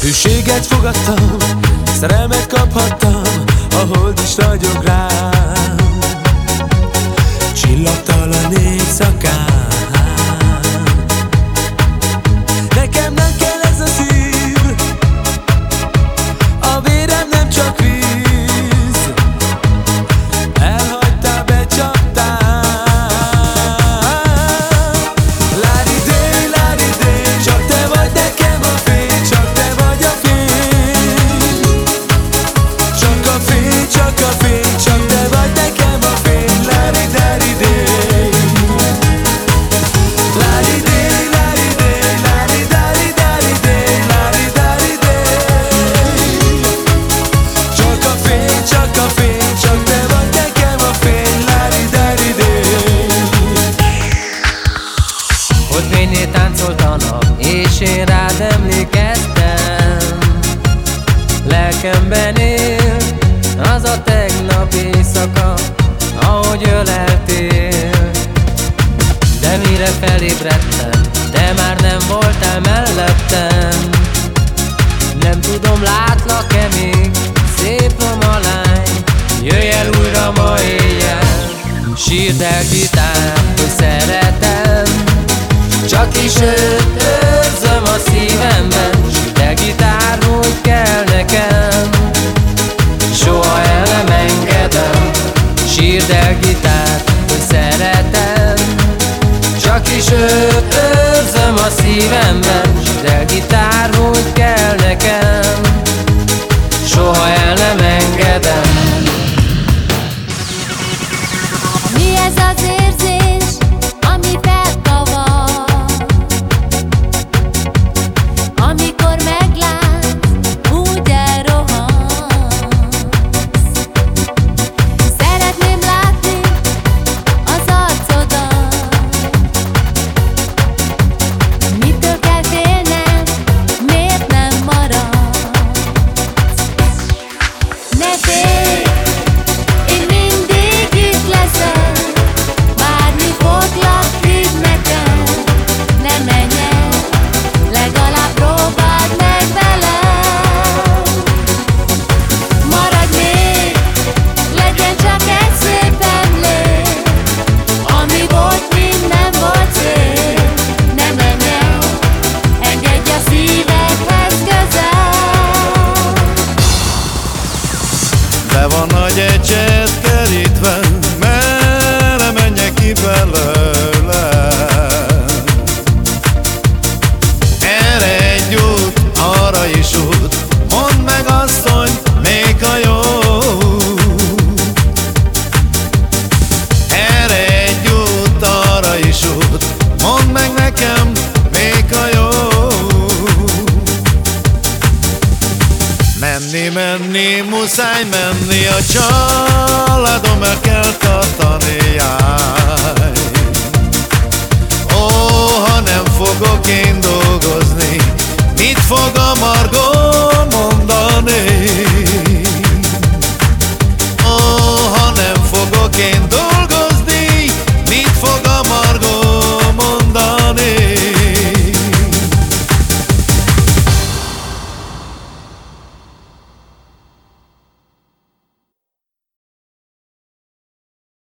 Hűséget fogadtam, szerelmet kaphattam, a hold is ragyog rám. Szívemben él az a tegnap éjszaka, ahogy öleltél De mire felébredtem, te már nem voltál mellettem. Nem tudom, látlak-e még, szép lomalány Jöjj el újra ma éjjel, sírd el gitár, hogy szeretem Csak is őt őrzöm a szívemben. szeretem. Csak is őt őrzöm a szívemben S gitár, hogy Menni, menni, muszáj menni, a családom el kell tartani, jaj. Ó, ha nem fogok én dolgozni, mit fog a margó